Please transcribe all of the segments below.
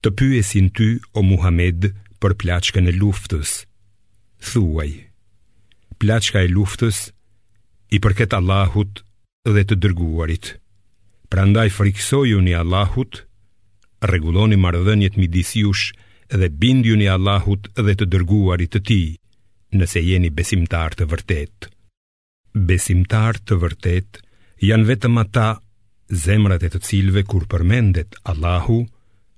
Të pyesin ty o Muhammed për plaçkën e luftës. Thuaj: Plaçka e luftës i përket Allahut dhe të dërguarit. Prandaj frikësojuni Allahut, rregulloni marrëdhëniet midis jush dhe bindjuni Allahut dhe të dërguarit të tij, nëse jeni besimtarë të vërtetë. Besimtarë të vërtetë janë vetëm ata zemrat e të cilëve kur përmendet Allahu,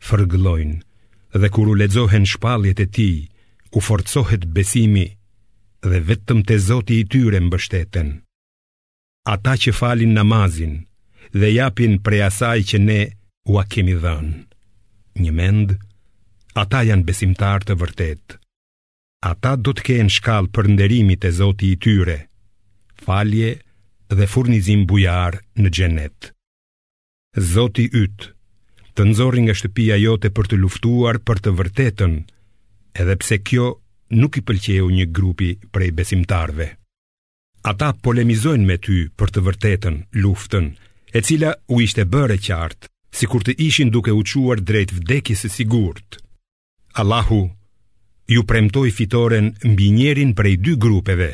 fërgëllojnë dhe kur u lexohen shpalljet e tij, u forcohet besimi dhe vetëm te Zoti i tyre mbështeten. Ata që falin namazin dhe japin prej asaj që ne ua kemi dhënë. Njëmend, ata janë besimtarë të vërtetë. Ata do të kenë shkallë përnderimi te Zoti i tyre, falje dhe furnizim bujar në xhenet. Zoti yt të nxori nga shtëpia jote për të luftuar për të vërtetën, edhe pse kjo nuk i pëlqeu një grupi prej besimtarëve. Ata polemizojnë me ty për të vërtetën, luftën, e cila u ishte bërë e qartë, sikur të ishin duke u çuar drejt vdekjes së sigurt. Allahu ju premtoi fitoren mbi njërin prej dy grupeve,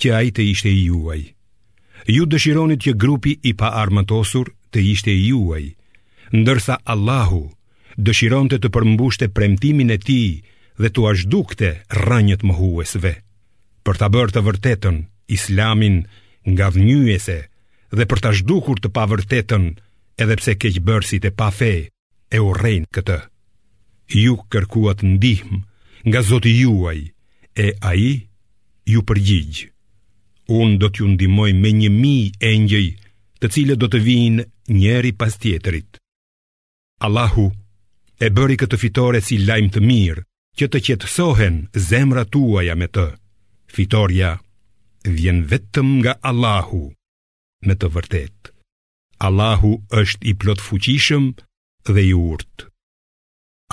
që ai të ishte i juaji. Ju dëshironit që grupi i paarmatosur të ishte i juaji, ndërsa Allahu dëshironte të përmbushte premtimin e tij dhe t'ua zhdukte rrënjët mohuesve, për ta bërë të vërtetën Islamin ngadhënjyese dhe për ta zhdukur të pavërtetën edhe pse keqbërësit e pafe e urrejnë këtë. Ju kërkuat ndihmë nga Zoti juaj e ai iu përgjigj. Unë do t'ju ndihmoj me një mijë engjëj, të cilët do të vijnë njëri pas tjetrit. Allahu e bëri këtë fitore si lajm të mirë, që të qetësohen zemrat tuaja me të. Fitorja vjen vetëm nga Allahu, me të vërtetë. Allahu është i plotfuqishëm dhe i urtë.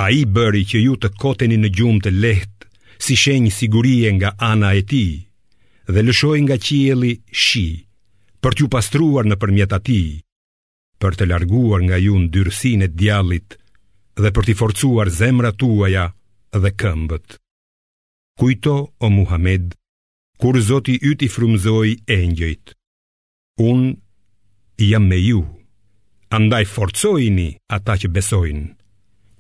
Ai bëri që ju të koteni në gjumë të lehtë, si shenjë sigurie nga ana e tij, dhe lëshoi nga qielli shi, për t'ju pastruar nëpërmjet atij, për të larguar nga ju ndyrësinë e djallit dhe për t'i forcuar zemrat tuaja dhe këmbët. Kujto, o Muhammed, kur Zoti yt i frymëzoi engjëjt, Unë jam me ju, andaj forcojini ata që besojnë.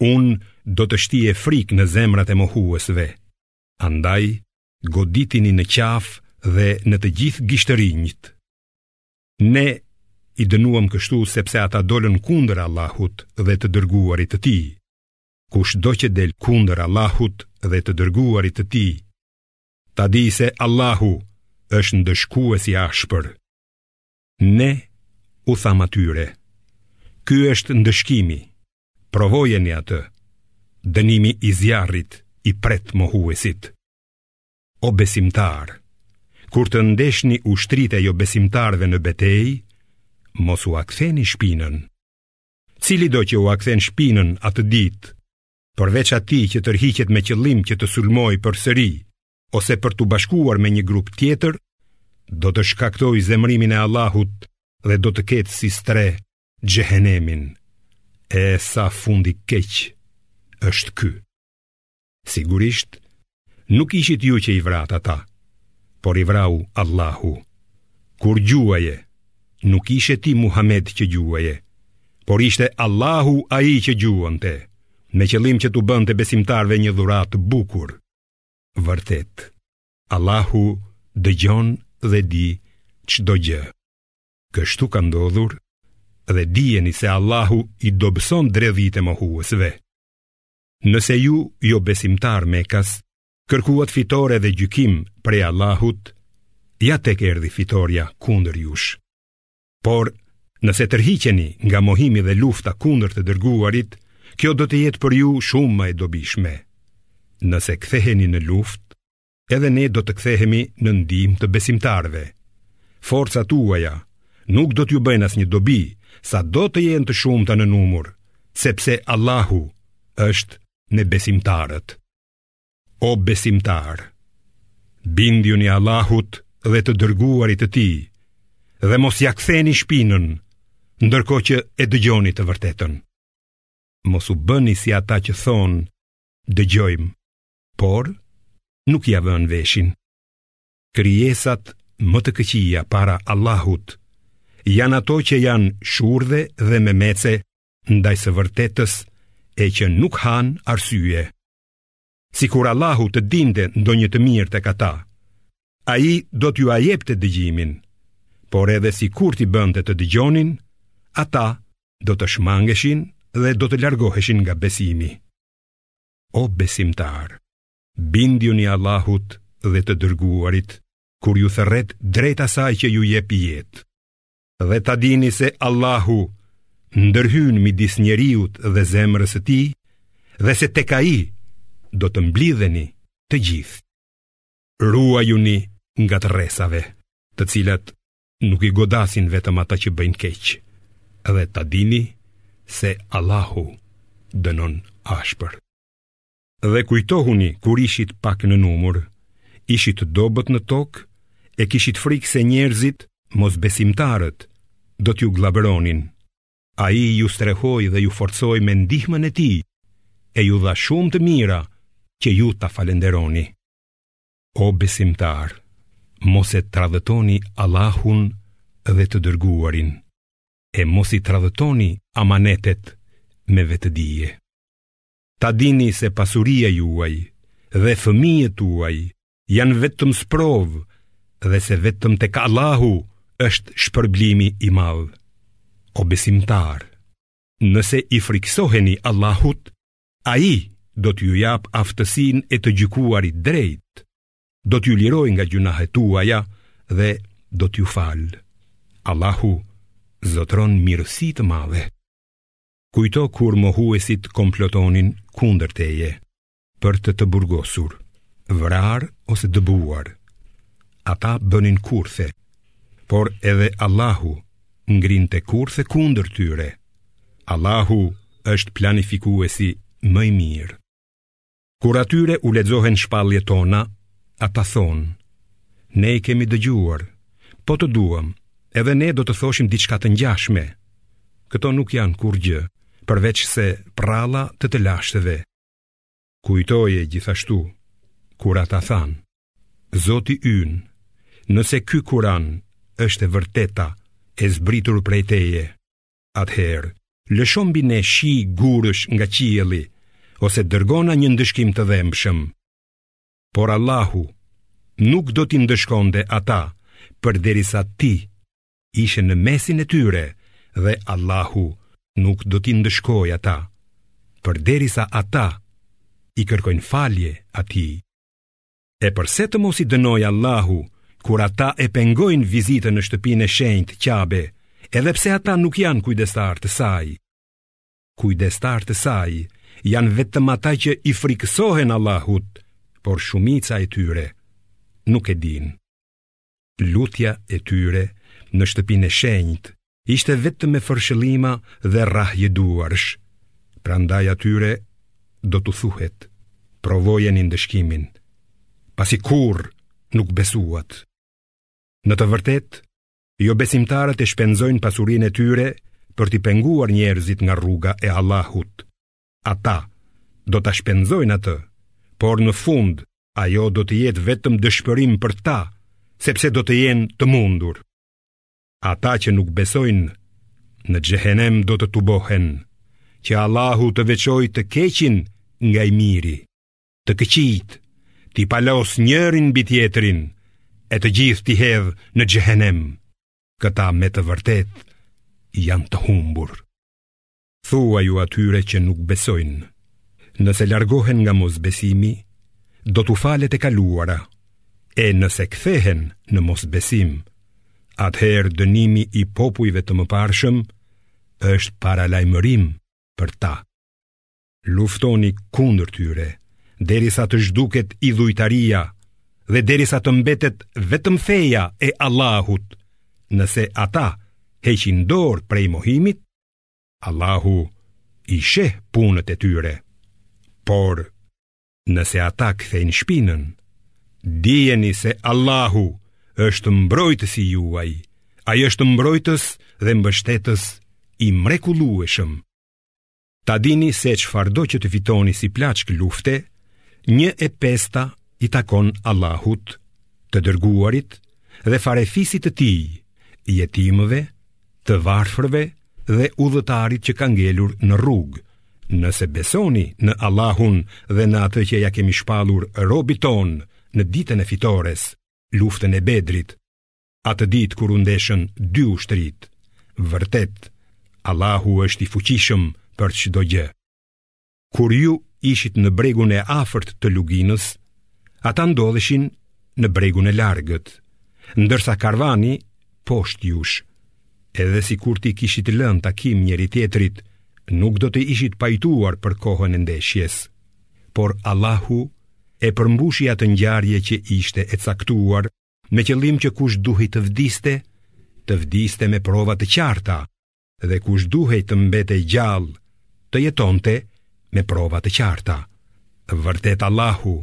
Unë do të shtie frikë në zemrat e mohuesve, andaj goditini në qafë dhe në të gjithë gishtërinjt. Ne i dënuam kështu sepse ata dolën kundër Allahut dhe të dërguarit të tij. Kushdo që del kundër Allahut dhe të dërguarit të tij, ta dijë se Allahu është ndëshkues i ashpër. Ne u thamë atyre, ky është ndëshkimi, provojeni atë, dënimi i zjarrit i pret mohuesit. O besimtarë, kur të ndeshni ushtritë e jobesimtarëve në betejë, mos ua ktheni shpinën. Cilido që ua kthen shpinën atë ditë, përveç atij që tërhiqet me qëllim që të sulmojë përsëri ose për t'u bashkuar me një grup tjetër, do të shkaktojë zemërimin e Allahut dhe do të ketë si strehë xhehenemin. E sa fund i keq është ky. Sigurisht, Nuk ishit ju që i vratë ata, por i vrau Allahu. Kur gjuaje, nuk ishe ti Muhammed që gjuaje, por ishte Allahu ai që gjuante, me qëllim që t'u bënte besimtarëve një dhuratë të bukur. Vërtet, Allahu dëgjon dhe di çdo gjë. Kështu ka ndodhur dhe dijeni se Allahu i dobëson dredhitë e mohuesve. Nëse ju jobesimtarë mekas, kërkuat fitore dhe gjykim prej Allahut, ja tek erdhi fitorja kundër jush. Por, nëse tërhiqeni nga mohimi dhe lufta kundër të dërguarit, kjo do të jetë për ju shumë më e dobishme. Nëse ktheheni në luftë, edhe ne do të kthehemi në ndihmë të besimtarëve. Forcat tuaja nuk do t'ju bëjnë asnjë dobi, sado të jenë të shumta në numur, sepse Allahu është me besimtarët. O besimtarë, bindjuni Allahut dhe të dërguarit të tij dhe mos ia ktheni shpinën, ndërkohë që e dëgjoni të vërtetën. Mos u bëni si ata që thonë, dëgjojmë, por nuk ia vënë veshin. Krijesat më të këqija para Allahut janë ato që janë shurdhe dhe memece ndaj së vërtetës e që nuk hanë arsye. Sikur Allahu të dinte ndonjë të mirë tek ata, ai do t'jua jepte dëgjimin, por edhe sikur t'i bënte të dëgjonin, ata do të shmangeshin dhe do të largoheshin nga besimi. O besimtarë, bindjuni Allahut dhe të dërguarit kur ju thërret drejt asaj që ju jep jetë. Dhe ta dini se Allahu ndërhyn midis njeriut dhe zemrës së tij dhe se tek ai do të mblidheni të gjithë. Ruajuni nga dërrasave, të cilat nuk i godasin vetëm ata që bëjnë keq, dhe ta dini se Allahu dënon ashpër. Dhe kujtohuni kur ishit pak në numër, ishit të dobët në tokë e kishit frikë se njerëzit mosbesimtarët do t'ju gllabëronin. Ai ju strehoi dhe ju forcoi me ndihmën e tij e ju dha shumë të mira që ju ta falënderoni. O besimtarë, mos e tradhëtoni Allahun dhe të dërguarin, e mos i tradhtoni amanetet me vetëdije. Ta dini se pasuria juaj dhe fëmijët tuaj janë vetëm sprovë dhe se vetëm tek Allahu është shpërblimi i madh. O besimtarë, nëse i frikësoheni Allahut, Ai do t'ju japë aftësinë e të gjykuarit drejt, do t'ju lirojë nga gjynahet tuaja dhe do t'ju falë. Allahu zotëron mirësi të madhe. Kujto kur mohuesit komplotonin kundër teje për të të burgosur, vrarë ose dëbuar. Ata bënin kurthe, por edhe Allahu ngrinte kurthe kundër tyre. Allahu është planifikuesi më i mirë. Kur atyre u lexohen shpalljet tona, ata thonë, ne i kemi dëgjuar, po të duam, edhe ne do të thoshim diçka të ngjashme. Këto nuk janë kurrgjë, përveçse përralla të të lashtëve. Kujtoje gjithashtu, kur ata thanë, Zoti ynë, nëse ky Kuran është e vërteta e zbritur prej teje, atëherë lësho mbi ne shi gurësh nga qielli ose dërgona një ndëshkim të dhembshëm. Por Allahu nuk do t'i ndëshkonte ata përderisa ti ishe në mesin e tyre dhe Allahu nuk do t'i ndëshkojë ata përderisa ata i kërkojnë falje atij. E përse të mos i dënojë Allahu, kur ata e pengojnë vizitën në shtëpinë e shenjtë Qabe, edhe pse ata nuk janë kujdestarë të saj. Kujdestarë të saj janë vetëm ata që i frikësohen Allahut, por shumica e tyre nuk e dinë. Lutja e tyre në shtëpinë e shenjtë ishte vetëm me fërshëllima dhe rrahje duarsh, prandaj atyre do t'u thuhet, provojeni ndëshkimin, pasi kurrë nuk besuat. Në të vërtetë, jobesimtarët e shpenzojnë pasurinë e tyre për t'i penguar njerëzit nga rruga e Allahut, Ata do ta shpenzojnë atë, por në fund ajo do të jetë vetëm dëshpërim për ta, sepse do të jenë të mundur. Ata që nuk besojnë në xhehenem do të tubohen, që Allahu të veçojë të keqin nga i miri, të këqijtë, t'i palosë njërin mbi tjetrin, e të gjithë t'i hedhë në xhehenem, këta me të vërtetë janë të humbur. Thuaju atyre që nuk besojnë, nëse largohen nga mosbesimi, do t'u falet e kaluara, e nëse kthehen në mosbesim, atëherë dënimi i popujve të mëparshëm është paralajmërim për ta. Luftoni kundër tyre, derisa të zhduket idhujtaria dhe derisa të mbetet vetëm feja e Allahut, nëse ata heqin dorë prej mohimit, Allahu i sheh punët e tyre, por nëse ata kthejnë shpinën, dijeni se Allahu është mbrojtësi juaj, ai është mbrojtës dhe mbështetës i mrekullueshëm. Ta dini se çfarëdo që të fitoni si plaçkë lufte, një e pesta i takon Allahut, të dërguarit dhe farefisit të tij, jetimëve, të varfërve dhe udhëtarit që ka ngelur në rrugë. Nëse besoni në Allahun dhe në atë që ia kemi shpallur robit tonë në ditën e fitores, luftën e Bedrit, atë ditë kur u ndeshën dy ushtritë, vërtet Allahu është i fuqishëm për çdo gjë. Kur ju ishit në bregun e afërt të luginës, ata ndodheshin në bregun e largët, ndërsa karvani poshtë jush. Edhe sikur t'i kishit lënë takim njëri-tjetrit, nuk do të ishit pajtuar për kohën e ndeshjes. Por Allahu e përmbushi atë ngjarje që ishte e caktuar, me qëllim që kush duhej të vdiste, të vdiste me prova të qarta, dhe kush duhej të mbetej gjallë, të jetonte me prova të qarta. Vërtet Allahu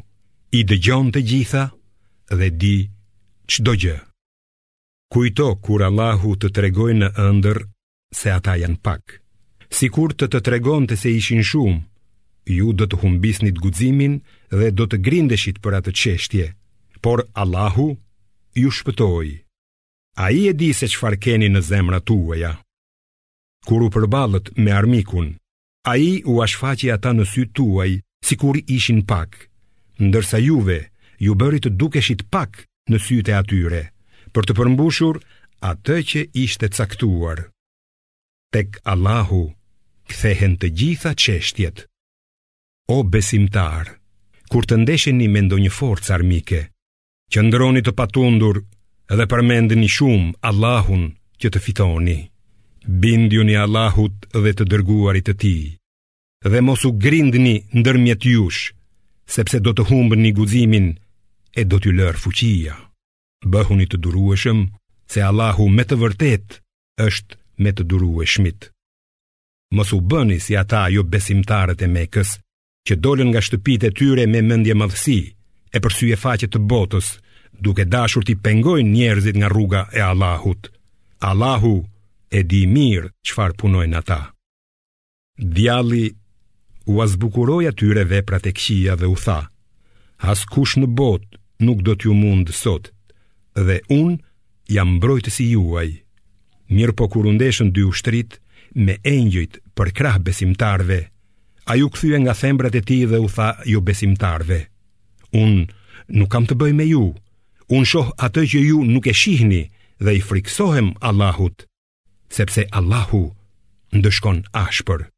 i dëgjon të gjitha dhe di çdo gjë. Kujto kur Allahu të tregoi në ëndërr se ata janë pak. Sikur të të tregonte se ishin shumë, ju do të humbisnit guximin dhe do të grindeshit për atë çështje. Por Allahu ju shpëtoi. Ai e di se çfarë keni në zemrat tuaja Kur u përballët me armikun Ai ua shfaqi ata në sytë tuaj sikur ishin pak Ndërsa juve ju bëri të dukeshit pak në sytë e atyre Për të përmbushur atë që ishte caktuar Tek Allahu kthehen të gjitha çështjet O besimtarë Kur të ndesheni me ndonjë forcë armike Qëndroni të patundur dhe përmendni shumë Allahun që të fitoni. Bindjuni Allahut dhe të dërguarit të tij dhe mos u grindni ndërmjet jush, sepse do të humbni guximin e do t'ju lërë fuqia. Bëhuni të durueshëm se Allahu me të vërtetë është me të durueshmit. Mos u bëni si ata jobesimtarët e Mekës që dolën nga shtëpitë e tyre me mendjemadhësi e për sy e faqe të botës, duke dashur t'i pengojnë njerëzit nga rruga e Allahut. Allahu e di mirë çfarë punojnë ata. Djalli ua zbukuroi atyre veprat e këqija dhe u tha: Askush në botë nuk do t'ju mundë sot, dhe unë jam mbrojtësi juaj, mirëpo kur u ndeshën dy ushtritë me engjëjt përkrah besimtarëve, ai u kthye nga thembrat e tij dhe u tha jobesimtarëve. Unë nuk kam të bëj më me ju, unë shoh atë që ju nuk e shihni dhe i frikësohem Allahut, sepse Allahu ndëshkon ashpër.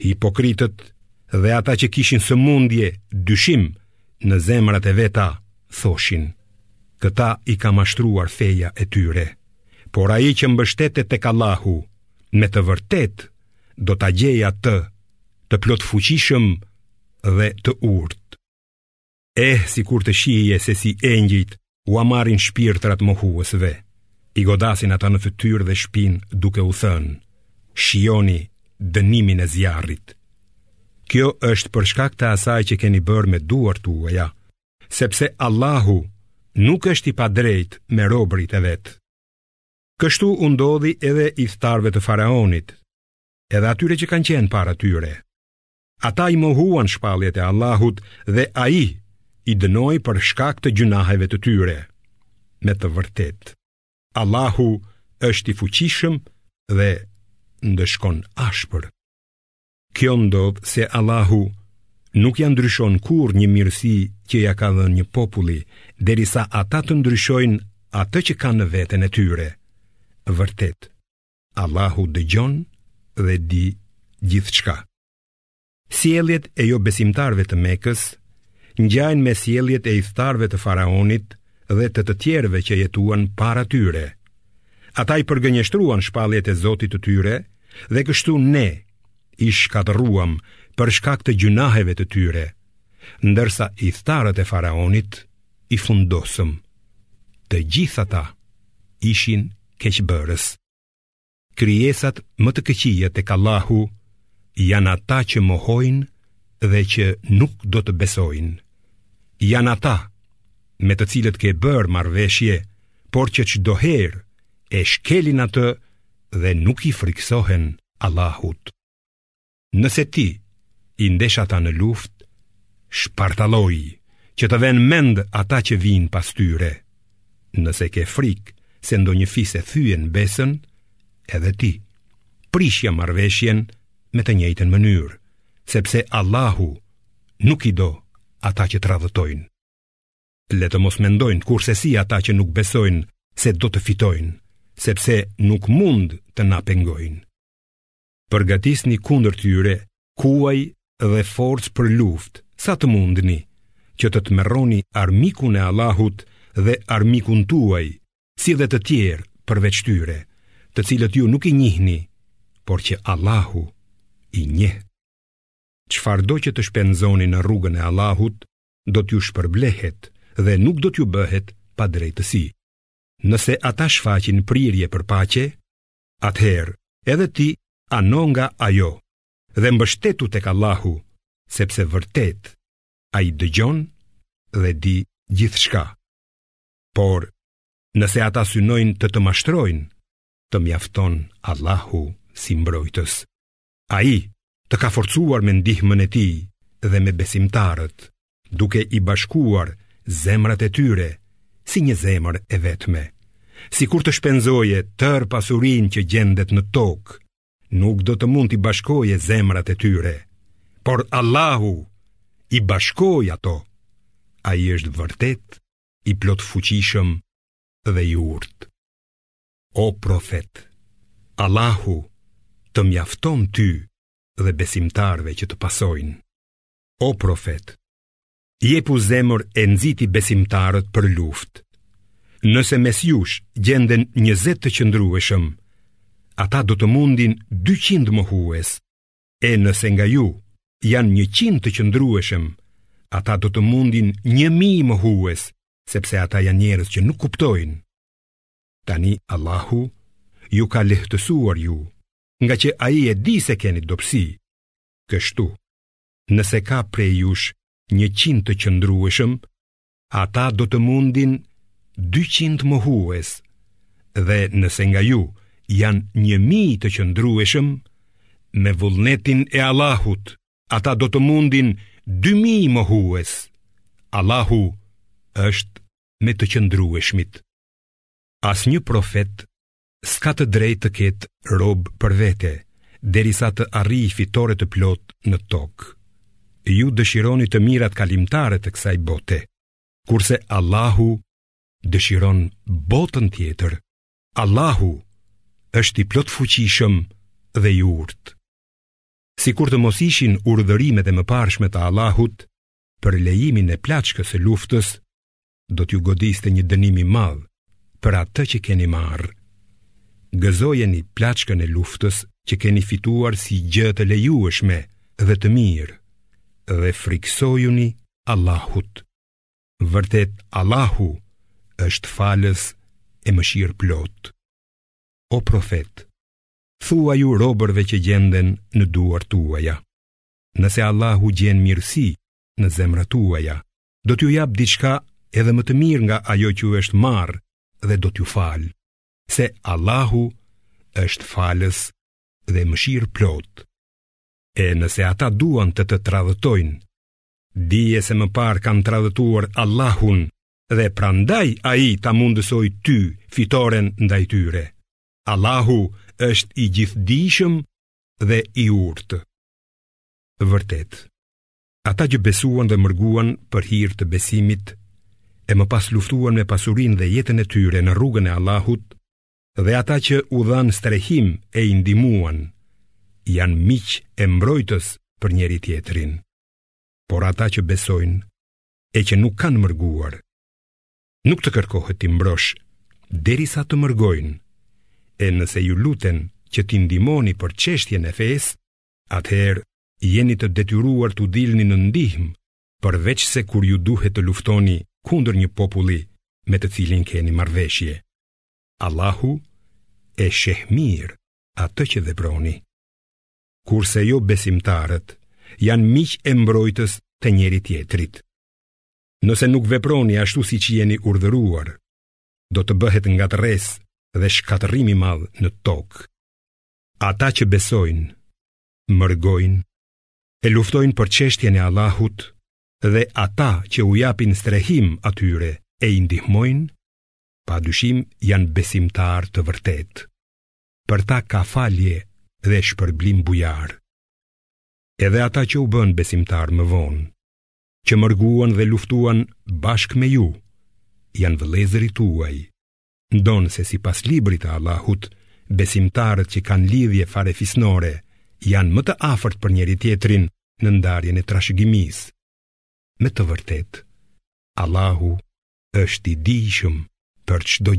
Hipokritët dhe ata që kishin sëmundje dyshim në zemrat e veta, thoshin, këta i ka mashtruar feja e tyre, por ai që mbështetet tek Allahu, me të vërtetë, do ta gjejë atë të plotfuqishëm dhe të urtë. Eh, sikur të shihje se si engjëjt ua marrin shpirtrat mohuesve, i godasin ata në fytyrë dhe shpinë duke u thënë, shijoni dënimin e zjarrit. Kjo është për shkak të asaj që keni bërë me duart tuaja, sepse Allahu nuk është i padrejtë me robërit e vet. Kështu u ndodhi edhe ithtarëve të faraonit, edhe atyre që kanë qenë para tyre. Ata i mohuan shpalljet e Allahut dhe Ai i dënoi për shkak të gjynaheve të tyre. Me të vërtetë, Allahu është i fuqishëm dhe ndëshkon ashpër. Kjo ndodh se Allahu nuk ia ndryshon kurrë një mirësi që ia ka dhënë një populli, derisa ata të ndryshojnë atë që kanë në veten e tyre. Vërtet, Allahu dëgjon dhe di gjithçka. Sjelljet e jobesimtarëve të Mekës ngjajnë me sjelljet e ithtarëve të faraonit dhe të të tjerëve që jetuan para tyre. Ata i përgënjeshtruan shpalljet e Zotit të tyre dhe kështu ne i shkatërruam për shkak të gjynaheve të tyre, ndërsa ithtarët e faraonit i fundosëm. Të gjithë ata ishin keqbërës. Krijesat më të këqija tek Allahu janë ata që mohojnë dhe që nuk do të besojnë. Janë ata me të cilët ke bërë marrëveshje, por që çdo herë e shkelin atë dhe nuk i frikësohen Allahut. Nëse ti i ndesh ata në luftë, shpartalloji që të vënë mend ata që vijnë pas tyre. Nëse ke frikë se ndonjë fis e thyen besën, edhe ti prishja marrëveshjen me të njëjtën mënyrë, sepse Allahu nuk i do ata që tradhëtojnë. Le të mos mendojnë kurrsesi ata që nuk besojnë se do të fitojnë, sepse nuk mund të na pengojnë. përgatisni kundër tyre kuaj dhe forcë për luftë, sa të mundni, që të tmerroni armikun e Allahut dhe armikun tuaj, si dhe të tjerë përveç tyre, të cilët ju nuk i njihni, por që Allahu i njeh. Çfarëdo që të shpenzoni në rrugën e Allahut, do t'ju shpërblehet dhe nuk do t'ju bëhet padrejtësi. Nëse ata shfaqin prirje për paqe, atëherë edhe ti ano nga ajo dhe mbështetu tek Allahu, sepse vërtet ai dëgjon dhe di gjithçka. Por nëse ata synojnë të të mashtrojnë, të mjafton Allahu si mbrojtës. Ai të ka forcuar me ndihmën e tij dhe me besimtarët, duke i bashkuar zemrat e tyre si një zemër e vetme. Sikur të shpenzoje tërë pasurinë që gjendet në tokë, nuk do të mund t'i bashkoje zemrat e tyre. Por Allahu i bashkoi ato. Ai është vërtet i plotfuqishëm dhe i urtë. O profet, Allahu të mjafton ty dhe besimtarëve që të pasojnë. O profet, jepu zemër e nxiti besimtarët për luftë. Nëse mes jush gjenden 20 të qëndrueshëm, ata do të mundin 200 mohues, e nëse nga ju janë 100 të qëndrueshëm, ata do të mundin 1000 mohues, sepse ata janë njerëz që nuk kuptojnë. Tani Allahu ju ka lehtësuar ju, ngaqë ai e di se keni dobësi. Kështu, nëse ka prej jush njëqind të qëndrueshëm, ata do të mundin dyqind mohues, dhe nëse nga ju janë një mijë të qëndrueshëm, me vullnetin e Allahut, ata do të mundin dy mijë mohues. Allahu është me të qëndrueshmit. Asnjë profet s'ka të drejtë të ketë robë për vete, derisa të arrijë fitore të plotë në tokë. Ju dëshironi të mirat kalimtare të kësaj bote, kurse Allahu dëshiron botën tjetër. Allahu është i plotfuqishëm dhe i urtë. Sikur të mos ishin urdhërimet e mëparshme të Allahut, për lejimin e plaçkës së luftës, do t'ju godiste një dënim i madh për atë që keni marrë. Gëzojeni plaçkën e luftës që keni fituar si gjë të lejueshme dhe të mirë dhe frikësojuni Allahut. Vërtet Allahu është falës e mëshirëplotë. O profet, thuaju robërve që gjenden në duar tuaja, nëse Allahu gjen mirësi në zemrat tuaja, do t'ju japë diçka edhe më të mirë nga ajo që ju është marrë dhe do t'ju falë, se Allahu është falës dhe mëshirëplotë. E nëse ata duan të të tradhëtojnë, dije se më parë kanë tradhëtuar Allahun dhe prandaj ai ta mundësoi ty fitoren ndaj tyre. Allahu është i gjithëdijshëm dhe i urtë. Vërtet, ata që besuan dhe mërguan për hir të besimit, e më pas luftuan me pasurinë dhe jetën e tyre në rrugën e Allahut, dhe ata që u dhanë strehim e i ndihmuan, janë miq e mbrojtës për njëri-tjetrin. Por ata që besojnë e që nuk kanë mërguar, Nuk të kërkohet t'i mbrosh derisa të mërgojnë. E nëse ju luten që t'i ndihmoni për çështjen e fesë, atëherë jeni të detyruar t'u dilni në ndihmë, përveçse kur ju duhet të luftoni kundër një populli me të cilin keni marrëveshje. Allahu e sheh mirë atë që veproni. Kurse jobesimtarët janë miq e mbrojtës të njëri-tjetrit. Nëse nuk veproni ashtu siç jeni urdhëruar, do të bëhet ngatërresë dhe shkatërrim i madh në tokë. Ata që besojnë, mërgojnë, e luftojnë për çështjen e Allahut dhe ata që u japin strehim atyre e i ndihmojnë, pa dyshim janë besimtarë të vërtetë. Për ta ka falje dhe shpërblim bujar. Edhe ata që u bënë besimtarë më vonë, që mërguan dhe luftuan bashkë me ju, janë vëllezërit tuaj, ndonëse sipas librit të Allahut, besimtarët që kanë lidhje farefisnore, janë më të afërt për njëri-tjetrin në ndarjen e trashëgimisë. Me të vërtetë, Allahu është i dijshëm për çdo gjë.